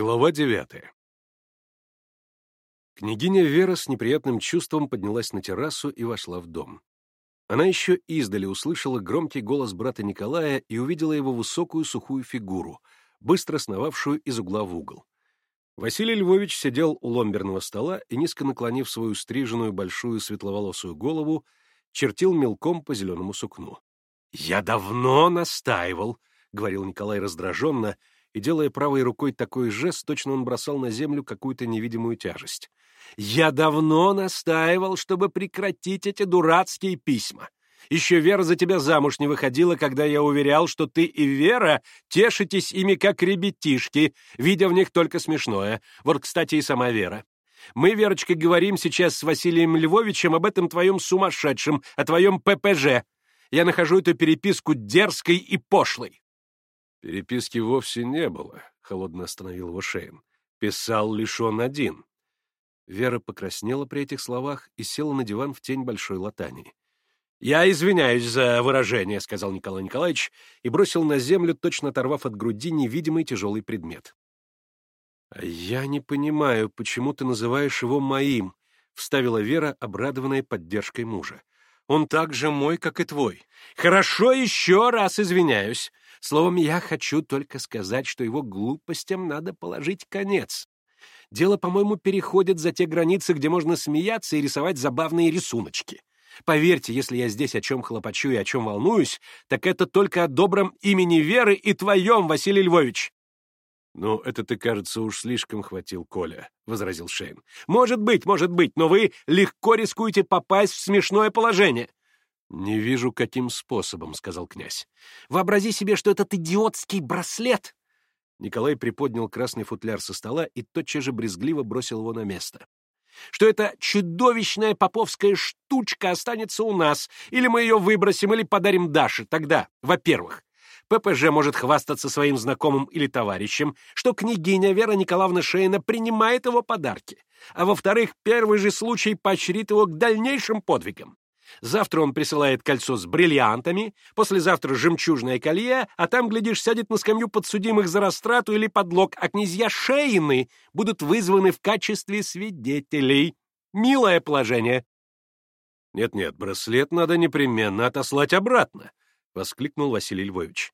Глава девятая. Княгиня Вера с неприятным чувством поднялась на террасу и вошла в дом. Она еще издали услышала громкий голос брата Николая и увидела его высокую сухую фигуру, быстро сновавшую из угла в угол. Василий Львович сидел у ломберного стола и, низко наклонив свою стриженную большую светловолосую голову, чертил мелком по зеленому сукну. «Я давно настаивал», — говорил Николай раздраженно, — и, делая правой рукой такой жест, точно он бросал на землю какую-то невидимую тяжесть. «Я давно настаивал, чтобы прекратить эти дурацкие письма. Еще Вера за тебя замуж не выходила, когда я уверял, что ты и Вера тешитесь ими как ребятишки, видя в них только смешное. Вот, кстати, и сама Вера. Мы, Верочка, говорим сейчас с Василием Львовичем об этом твоем сумасшедшем, о твоем ППЖ. Я нахожу эту переписку дерзкой и пошлой. Переписки вовсе не было, — холодно остановил его Шейн. Писал лишь он один. Вера покраснела при этих словах и села на диван в тень большой латани. «Я извиняюсь за выражение», — сказал Николай Николаевич и бросил на землю, точно оторвав от груди невидимый тяжелый предмет. «А я не понимаю, почему ты называешь его моим», — вставила Вера, обрадованная поддержкой мужа. «Он так же мой, как и твой». «Хорошо, еще раз извиняюсь. Словом, я хочу только сказать, что его глупостям надо положить конец. Дело, по-моему, переходит за те границы, где можно смеяться и рисовать забавные рисуночки. Поверьте, если я здесь о чем хлопочу и о чем волнуюсь, так это только о добром имени Веры и твоем, Василий Львович. «Ну, это ты, кажется, уж слишком хватил, Коля», — возразил Шейн. «Может быть, может быть, но вы легко рискуете попасть в смешное положение. «Не вижу, каким способом», — сказал князь. «Вообрази себе, что этот идиотский браслет!» Николай приподнял красный футляр со стола и тотчас же брезгливо бросил его на место. «Что эта чудовищная поповская штучка останется у нас, или мы ее выбросим, или подарим Даше. Тогда, во-первых, ППЖ может хвастаться своим знакомым или товарищем, что княгиня Вера Николаевна Шейна принимает его подарки, а во-вторых, первый же случай поощрит его к дальнейшим подвигам. Завтра он присылает кольцо с бриллиантами, послезавтра жемчужное колье, а там, глядишь, сядет на скамью подсудимых за растрату или подлог, а князья Шейны будут вызваны в качестве свидетелей. Милое положение. «Нет-нет, браслет надо непременно отослать обратно», — воскликнул Василий Львович.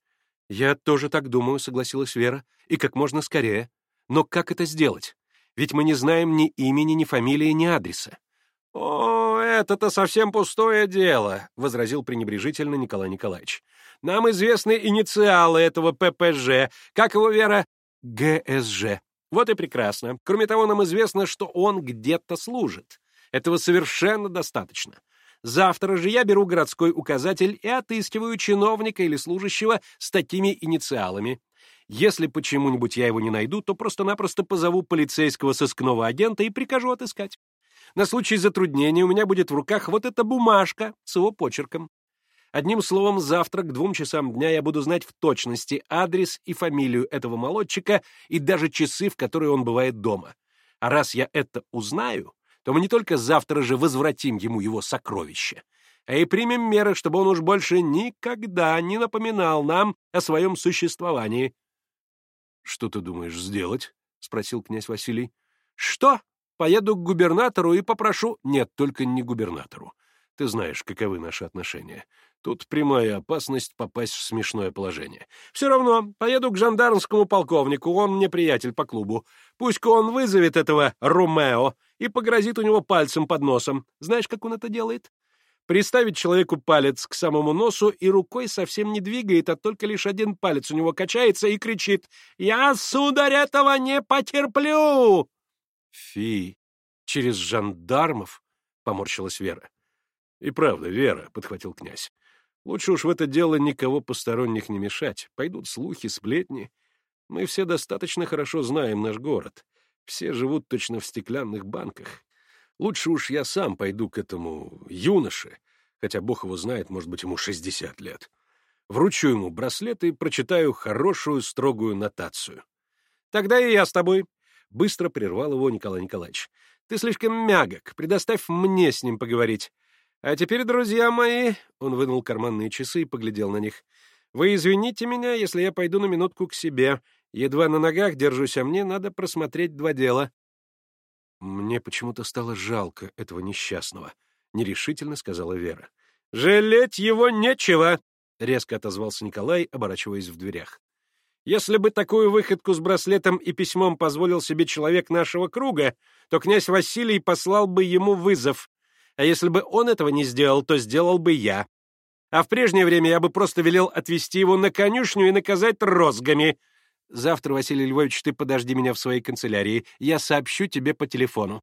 «Я тоже так думаю», — согласилась Вера, — «и как можно скорее. Но как это сделать? Ведь мы не знаем ни имени, ни фамилии, ни адреса». «О, это-то совсем пустое дело», — возразил пренебрежительно Николай Николаевич. «Нам известны инициалы этого ППЖ. Как его, Вера?» «ГСЖ». Вот и прекрасно. Кроме того, нам известно, что он где-то служит. Этого совершенно достаточно. Завтра же я беру городской указатель и отыскиваю чиновника или служащего с такими инициалами. Если почему-нибудь я его не найду, то просто-напросто позову полицейского сыскного агента и прикажу отыскать. На случай затруднения у меня будет в руках вот эта бумажка с его почерком. Одним словом, завтра к двум часам дня я буду знать в точности адрес и фамилию этого молодчика и даже часы, в которые он бывает дома. А раз я это узнаю, то мы не только завтра же возвратим ему его сокровище, а и примем меры, чтобы он уж больше никогда не напоминал нам о своем существовании. — Что ты думаешь сделать? — спросил князь Василий. — Что? Поеду к губернатору и попрошу... Нет, только не губернатору. Ты знаешь, каковы наши отношения. Тут прямая опасность попасть в смешное положение. Все равно, поеду к жандармскому полковнику, он мне приятель по клубу. Пусть-ка он вызовет этого Ромео и погрозит у него пальцем под носом. Знаешь, как он это делает? Приставить человеку палец к самому носу и рукой совсем не двигает, а только лишь один палец у него качается и кричит «Я, сударь, этого не потерплю!» Фи, через жандармов? — поморщилась Вера. — И правда, Вера, — подхватил князь. — Лучше уж в это дело никого посторонних не мешать. Пойдут слухи, сплетни. Мы все достаточно хорошо знаем наш город. Все живут точно в стеклянных банках. Лучше уж я сам пойду к этому юноше, хотя бог его знает, может быть, ему шестьдесят лет. Вручу ему браслет и прочитаю хорошую строгую нотацию. — Тогда и я с тобой, Быстро прервал его Николай Николаевич. «Ты слишком мягок, предоставь мне с ним поговорить. А теперь, друзья мои...» Он вынул карманные часы и поглядел на них. «Вы извините меня, если я пойду на минутку к себе. Едва на ногах держусь, а мне надо просмотреть два дела». «Мне почему-то стало жалко этого несчастного», — нерешительно сказала Вера. «Жалеть его нечего», — резко отозвался Николай, оборачиваясь в дверях. «Если бы такую выходку с браслетом и письмом позволил себе человек нашего круга, то князь Василий послал бы ему вызов. А если бы он этого не сделал, то сделал бы я. А в прежнее время я бы просто велел отвезти его на конюшню и наказать розгами. Завтра, Василий Львович, ты подожди меня в своей канцелярии, я сообщу тебе по телефону.